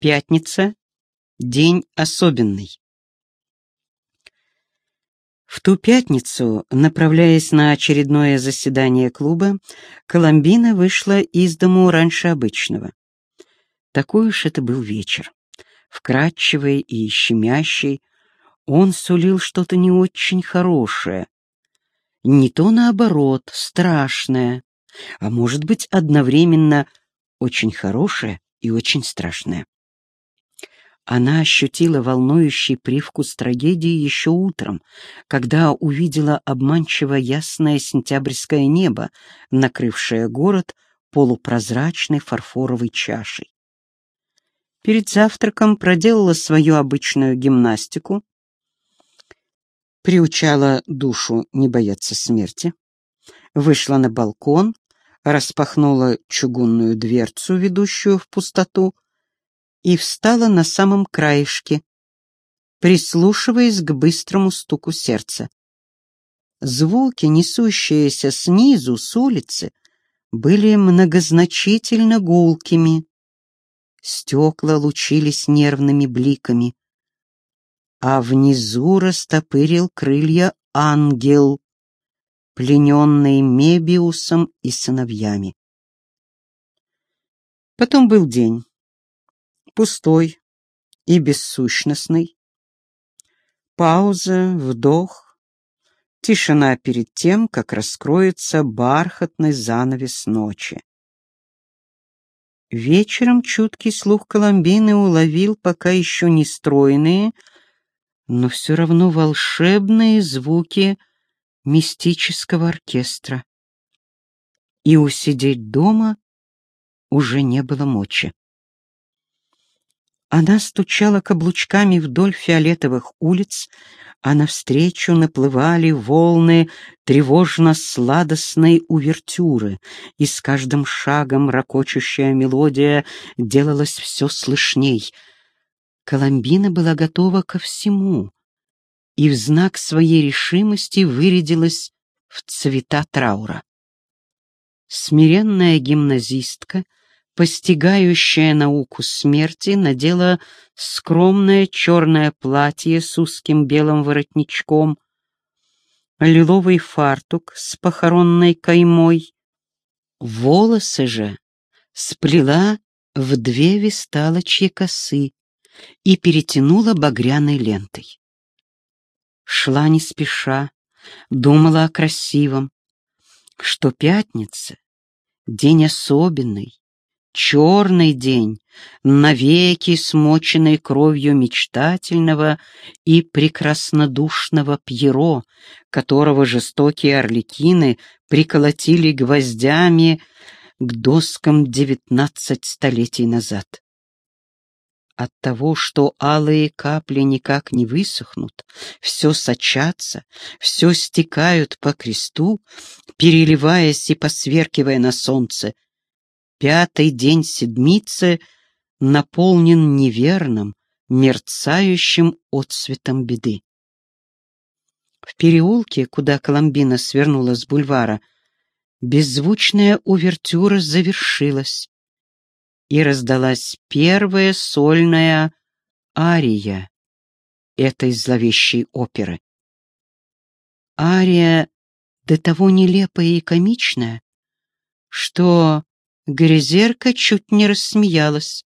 Пятница. День особенный. В ту пятницу, направляясь на очередное заседание клуба, Коломбина вышла из дому раньше обычного. Такой уж это был вечер. Вкрадчивый и щемящий, он сулил что-то не очень хорошее. Не то наоборот, страшное, а может быть одновременно очень хорошее и очень страшное. Она ощутила волнующий привкус трагедии еще утром, когда увидела обманчиво ясное сентябрьское небо, накрывшее город полупрозрачной фарфоровой чашей. Перед завтраком проделала свою обычную гимнастику, приучала душу не бояться смерти, вышла на балкон, распахнула чугунную дверцу, ведущую в пустоту, и встала на самом краешке, прислушиваясь к быстрому стуку сердца. Звуки, несущиеся снизу, с улицы, были многозначительно гулкими. Стекла лучились нервными бликами, а внизу растопырил крылья ангел, плененный Мебиусом и сыновьями. Потом был день пустой и бессущностный. Пауза, вдох, тишина перед тем, как раскроется бархатный занавес ночи. Вечером чуткий слух Коломбины уловил пока еще не стройные, но все равно волшебные звуки мистического оркестра. И усидеть дома уже не было мочи. Она стучала каблучками вдоль фиолетовых улиц, а навстречу наплывали волны тревожно-сладостной увертюры, и с каждым шагом ракочущая мелодия делалась все слышней. Коломбина была готова ко всему, и в знак своей решимости вырядилась в цвета траура. Смиренная гимназистка — постигающая науку смерти, надела скромное черное платье с узким белым воротничком, лиловый фартук с похоронной каймой. Волосы же сплела в две висталочьи косы и перетянула багряной лентой. Шла не спеша, думала о красивом, что пятница — день особенный, черный день, навеки смоченный кровью мечтательного и прекраснодушного Пьеро, которого жестокие орликины приколотили гвоздями к доскам девятнадцать столетий назад. От того, что алые капли никак не высохнут, все сочатся, все стекают по кресту, переливаясь и посверкивая на солнце, Пятый день седмицы наполнен неверным, мерцающим отсветом беды. В переулке, куда Коломбина свернула с бульвара, беззвучная увертюра завершилась, и раздалась первая сольная ария этой зловещей оперы. Ария до того нелепая и комичная, что Грязерка чуть не рассмеялась.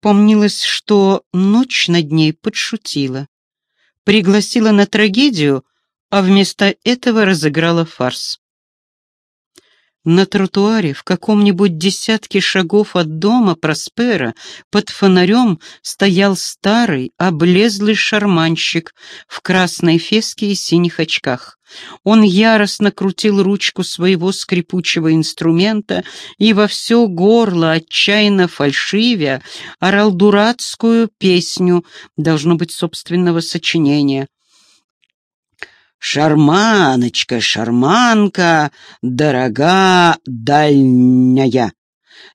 Помнилось, что ночь над ней подшутила, пригласила на трагедию, а вместо этого разыграла фарс. На тротуаре в каком-нибудь десятке шагов от дома Проспера под фонарем стоял старый, облезлый шарманщик в красной феске и синих очках. Он яростно крутил ручку своего скрипучего инструмента и во все горло, отчаянно фальшивя, орал дурацкую песню, должно быть, собственного сочинения. Шарманочка, шарманка, дорога дальняя,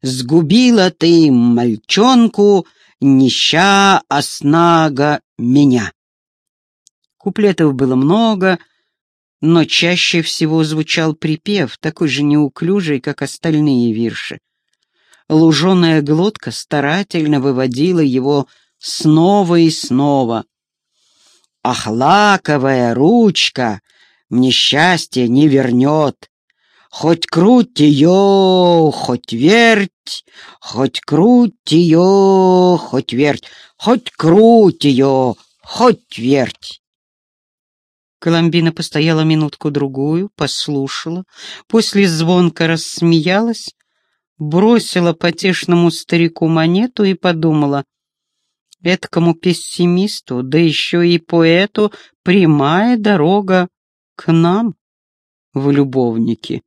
Сгубила ты мальчонку, нища оснага меня. Куплетов было много, но чаще всего звучал припев, такой же неуклюжий, как остальные вирши. Луженая глотка старательно выводила его снова и снова. «Ах, лаковая ручка мне счастье не вернет! Хоть круть ее, хоть верть, хоть круть ее, хоть верть, хоть круть ее, хоть верть!» Коломбина постояла минутку-другую, послушала, после звонка рассмеялась, бросила потешному старику монету и подумала, эткому пессимисту, да еще и поэту, прямая дорога к нам в любовники.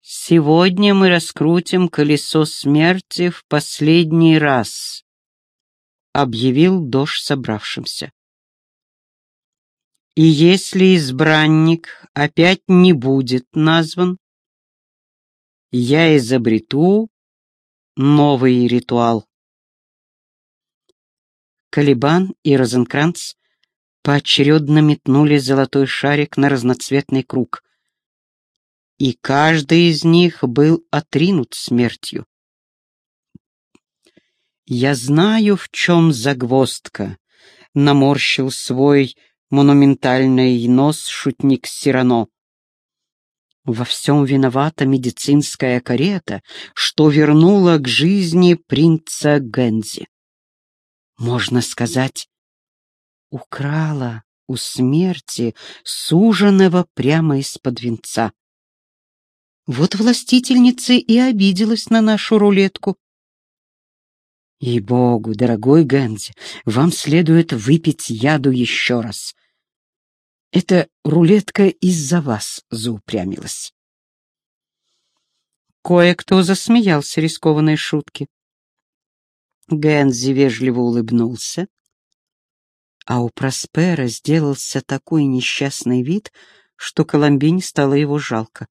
Сегодня мы раскрутим колесо смерти в последний раз, объявил Дож собравшимся. И если избранник опять не будет назван, я изобрету новый ритуал. Калибан и Розенкранц поочередно метнули золотой шарик на разноцветный круг, и каждый из них был отринут смертью. «Я знаю, в чем загвоздка», — наморщил свой монументальный нос шутник Сирано. Во всем виновата медицинская карета, что вернула к жизни принца Гензи. Можно сказать, украла у смерти суженого прямо из-под венца. Вот властительница и обиделась на нашу рулетку. Ей-богу, дорогой Гэнзи, вам следует выпить яду еще раз. Эта рулетка из-за вас заупрямилась. Кое-кто засмеялся рискованной шутки. Гэнзи вежливо улыбнулся, а у Проспера сделался такой несчастный вид, что Коломбине стало его жалко.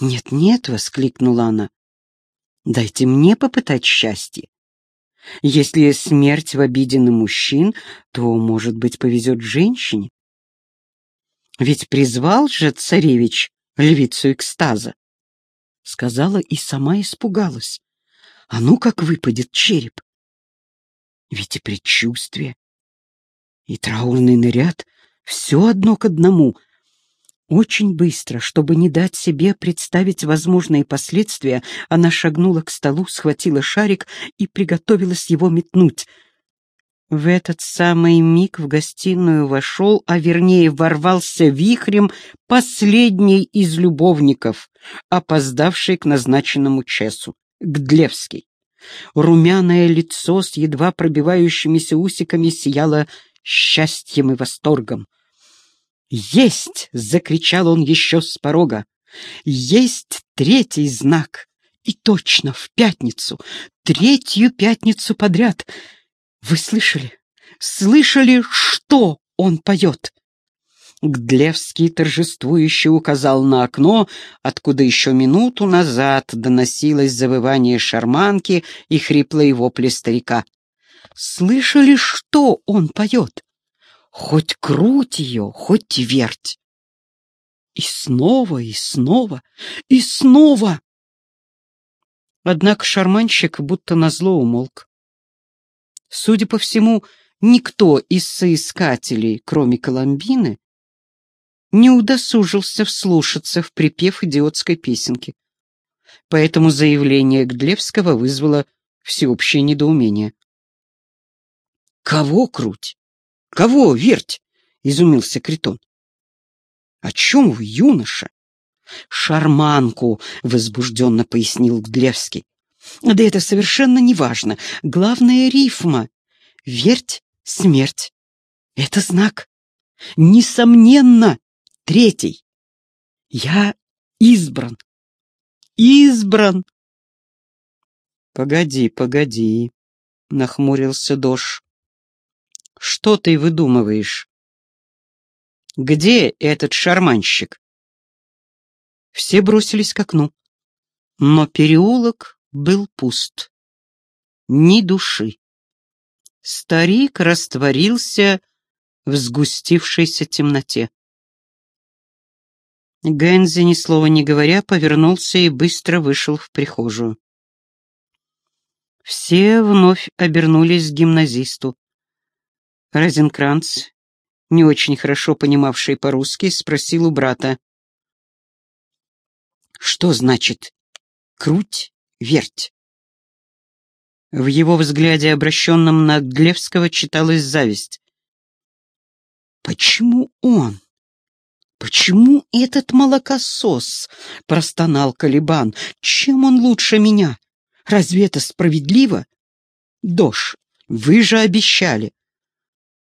«Нет-нет», — воскликнула она, — «дайте мне попытать счастье. Если смерть в обиде на мужчин, то, может быть, повезет женщине. Ведь призвал же царевич львицу экстаза. Сказала и сама испугалась. А ну как выпадет череп! Ведь и предчувствие, и траурный наряд — все одно к одному. Очень быстро, чтобы не дать себе представить возможные последствия, она шагнула к столу, схватила шарик и приготовилась его метнуть. В этот самый миг в гостиную вошел, а вернее ворвался вихрем последний из любовников, опоздавший к назначенному часу. Гдлевский. Румяное лицо с едва пробивающимися усиками сияло счастьем и восторгом. «Есть!» — закричал он еще с порога. «Есть третий знак! И точно в пятницу, третью пятницу подряд! Вы слышали? Слышали, что он поет?» Гдлевский торжествующе указал на окно, откуда еще минуту назад доносилось завывание шарманки и хриплые вопли старика. «Слышали, что он поет? Хоть круть ее, хоть верть!» И снова, и снова, и снова! Однако шарманщик будто назло умолк. Судя по всему, никто из соискателей, кроме Коломбины, не удосужился вслушаться в припев идиотской песенки. Поэтому заявление Гдлевского вызвало всеобщее недоумение. «Кого круть? Кого верть?» — изумился Критон. «О чем вы, юноша?» «Шарманку», — возбужденно пояснил Гдлевский. «Да это совершенно не важно. Главное — рифма. Верть — смерть. Это знак. Несомненно, Третий. Я избран. Избран. Погоди, погоди, нахмурился Дош. Что ты выдумываешь? Где этот шарманщик? Все бросились к окну. Но переулок был пуст. Ни души. Старик растворился в сгустившейся темноте. Гензи, ни слова не говоря, повернулся и быстро вышел в прихожую. Все вновь обернулись к гимназисту. Розенкранц, не очень хорошо понимавший по-русски, спросил у брата. «Что значит «круть, верть»?» В его взгляде, обращенном на Глевского, читалась зависть. «Почему он? Почему этот молокосос?» — простонал Калибан. «Чем он лучше меня? Разве это справедливо?» «Дош, вы же обещали!»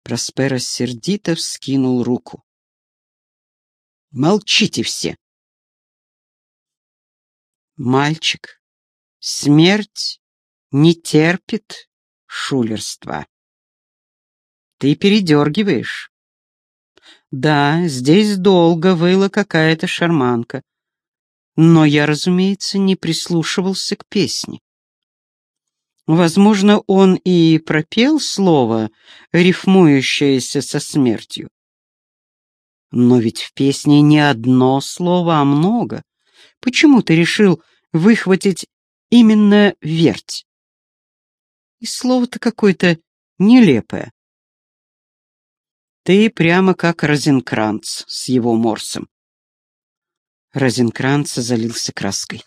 Проспера сердито вскинул руку. «Молчите все!» «Мальчик, смерть не терпит шулерства. Ты передергиваешь. Да, здесь долго выла какая-то шарманка, но я, разумеется, не прислушивался к песне. Возможно, он и пропел слово, рифмующееся со смертью. Но ведь в песне не одно слово, а много. Почему ты решил выхватить именно «верть»? И слово-то какое-то нелепое. Ты прямо как Розенкранц с его морсом. Розенкранц залился краской.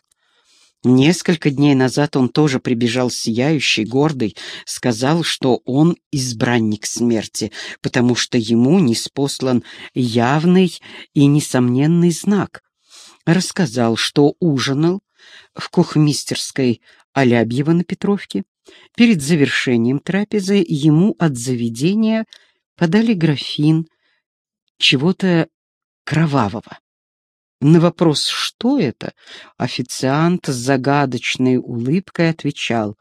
Несколько дней назад он тоже прибежал сияющий, гордый, сказал, что он избранник смерти, потому что ему неспослан явный и несомненный знак. Рассказал, что ужинал в кухмистерской Алябьева на Петровке. Перед завершением трапезы ему от заведения подали графин чего-то кровавого. На вопрос «что это?» официант с загадочной улыбкой отвечал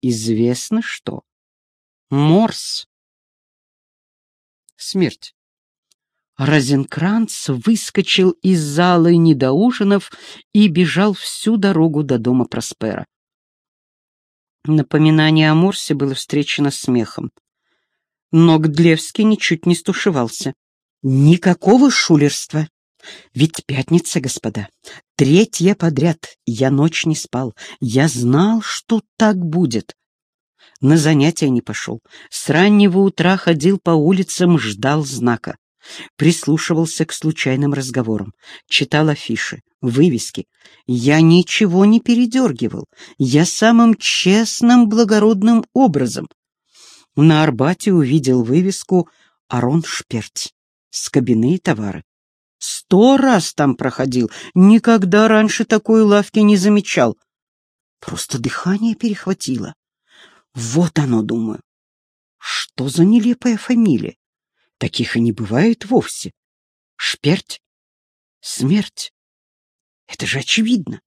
«Известно что. Морс». Смерть. Розенкранц выскочил из зала недоужинов и бежал всю дорогу до дома Проспера. Напоминание о Морсе было встречено смехом. Но Гдлевский ничуть не стушевался. «Никакого шулерства! Ведь пятница, господа, третья подряд, я ночь не спал, я знал, что так будет». На занятия не пошел, с раннего утра ходил по улицам, ждал знака. Прислушивался к случайным разговорам, читал афиши, вывески. Я ничего не передергивал, я самым честным, благородным образом на Арбате увидел вывеску «Арон Шперть» с кабины и товары. Сто раз там проходил, никогда раньше такой лавки не замечал. Просто дыхание перехватило. Вот оно, думаю. Что за нелепая фамилия? Таких и не бывает вовсе. Шперть? Смерть? Это же очевидно.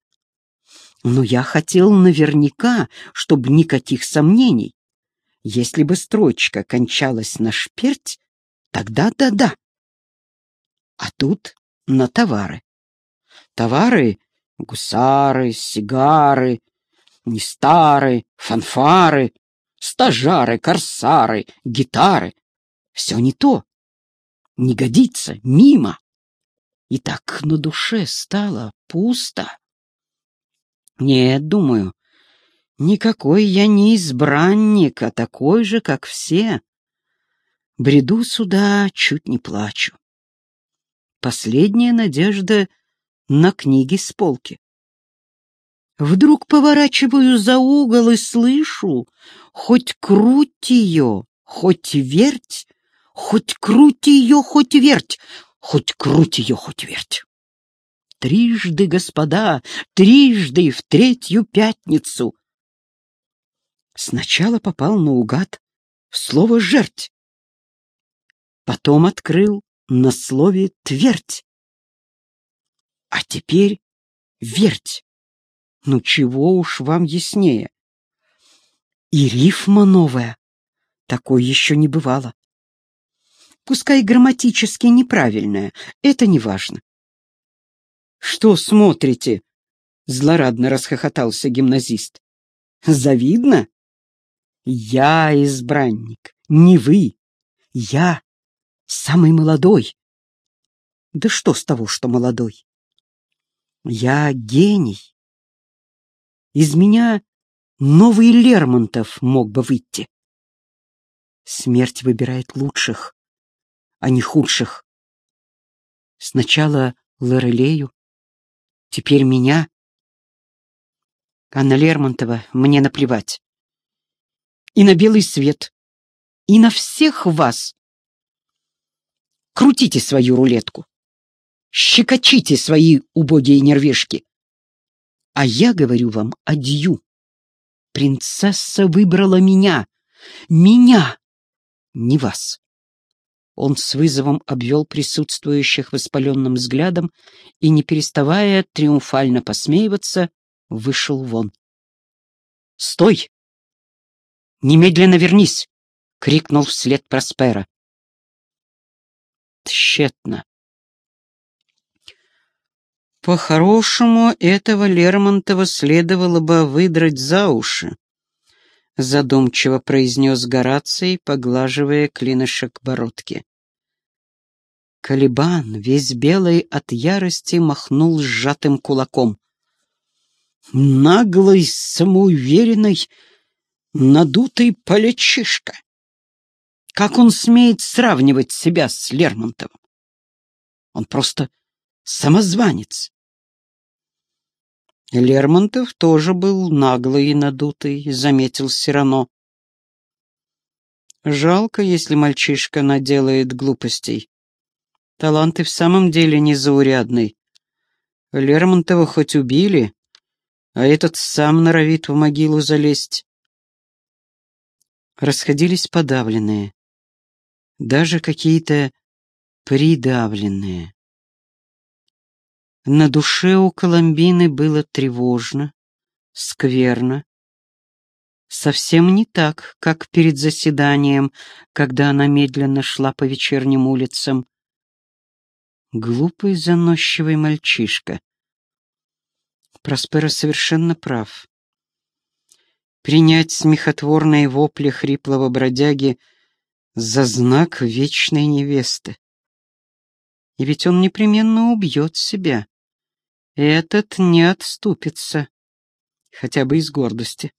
Но я хотел наверняка, чтобы никаких сомнений. Если бы строчка кончалась на шперть, тогда да-да. А тут на товары. Товары — гусары, сигары, нестары, фанфары, стажары, корсары, гитары. Все не то. Не годится, мимо. И так на душе стало пусто. Нет, думаю, Никакой я не избранник, а такой же, как все. Бреду сюда, чуть не плачу. Последняя надежда на книги с полки. Вдруг поворачиваю за угол и слышу, хоть круть ее, хоть верть, хоть круть ее, хоть верть, хоть круть ее, хоть верть. Трижды, господа, трижды в третью пятницу Сначала попал наугад в слово «жерть», потом открыл на слове «твердь», а теперь «верть». Ну чего уж вам яснее. И рифма новая. Такой еще не бывало. Пускай грамматически неправильная, это не важно. «Что смотрите?» — злорадно расхохотался гимназист. «Завидно?» Я избранник, не вы. Я самый молодой. Да что с того, что молодой? Я гений. Из меня новый Лермонтов мог бы выйти. Смерть выбирает лучших, а не худших. Сначала Лорелею, теперь меня. А на Лермонтова мне наплевать. И на белый свет, и на всех вас. Крутите свою рулетку. Щекочите свои убогие нервишки. А я говорю вам адью. Принцесса выбрала меня. Меня, не вас. Он с вызовом обвел присутствующих воспаленным взглядом и, не переставая триумфально посмеиваться, вышел вон. «Стой! Немедленно вернись!» — крикнул вслед Проспера. Тщетно. По-хорошему, этого Лермонтова следовало бы выдрать за уши, задумчиво произнес Гораций, поглаживая клинышек бородки. Калибан, весь белый от ярости, махнул сжатым кулаком. Наглый, самоуверенный, надутый полячишка. Как он смеет сравнивать себя с Лермонтовым? Он просто самозванец. Лермонтов тоже был наглый и надутый, заметил Сирано. Жалко, если мальчишка наделает глупостей. Талант и в самом деле незаурядный. Лермонтова хоть убили, а этот сам норовит в могилу залезть. Расходились подавленные, даже какие-то придавленные. На душе у Коломбины было тревожно, скверно. Совсем не так, как перед заседанием, когда она медленно шла по вечерним улицам. Глупый заносчивый мальчишка. Проспера совершенно прав. Принять смехотворные вопли хриплого бродяги за знак вечной невесты. И ведь он непременно убьет себя. Этот не отступится, хотя бы из гордости.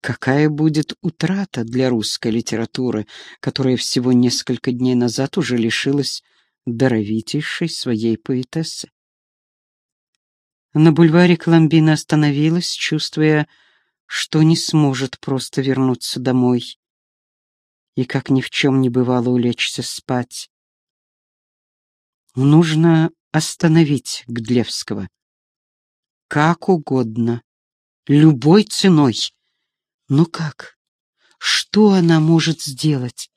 Какая будет утрата для русской литературы, которая всего несколько дней назад уже лишилась даровитейшей своей поэтессы? На бульваре Коломбина остановилась, чувствуя, что не сможет просто вернуться домой и, как ни в чем не бывало, улечься спать. Нужно остановить Гдлевского. Как угодно, любой ценой. Но как? Что она может сделать?